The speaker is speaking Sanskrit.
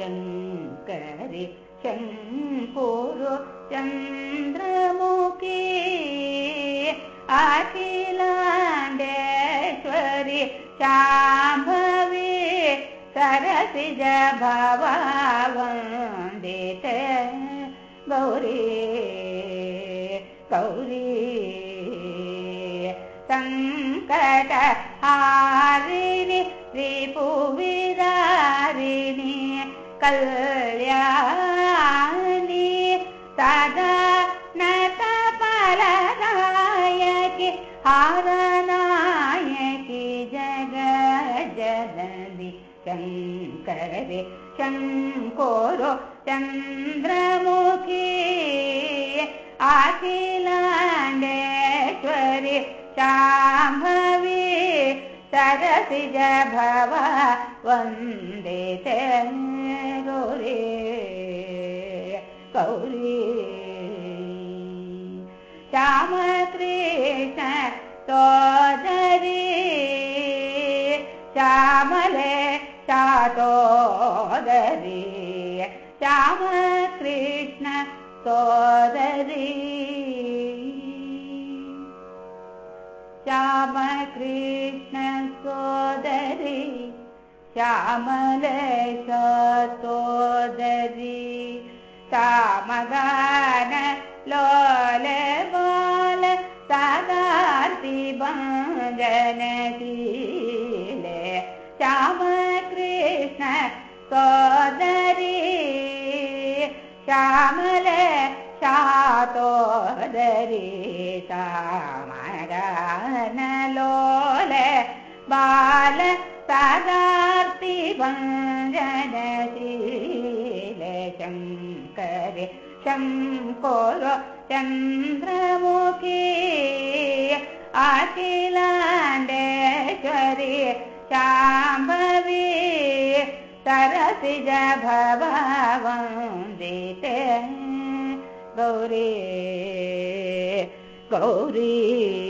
शङ्करि शङ्कुरु चन्द्रमुखी अखिलाण्डेश्वरि शाम्भवी सरसिज भवन्दित गौरी गौरी सङ्कट हारिणि रिपुविदारिणि कल्याणि सदा नतफलदायकि हारनायकि जगजननि शङ्करे शङ्कोरो चन्द्रमुखी अखिलाण्डेश्वरि शाम्भवी सरसिज भव वन्दिते गौरी गौरी श्यामकृष्ण सोदरी श्यामले चातोदरी श्यामकृष्ण सोदरी श्यामकृष्ण सोदरी श्यामलेश सोदरी श्यामगान लोले बोल सदार्ति भञ्जनशीले श्यामकृष्ण सोदरी श्यामले शातोदरी श्यामगानलोले बाल सदार्ति भञ्जनशीले शङ्करे शङ्कोरो चन्द्रमुखी अखिलाण्डेश्वरि शाम्भवी सरसिज भवन्दिते गौरी गौरी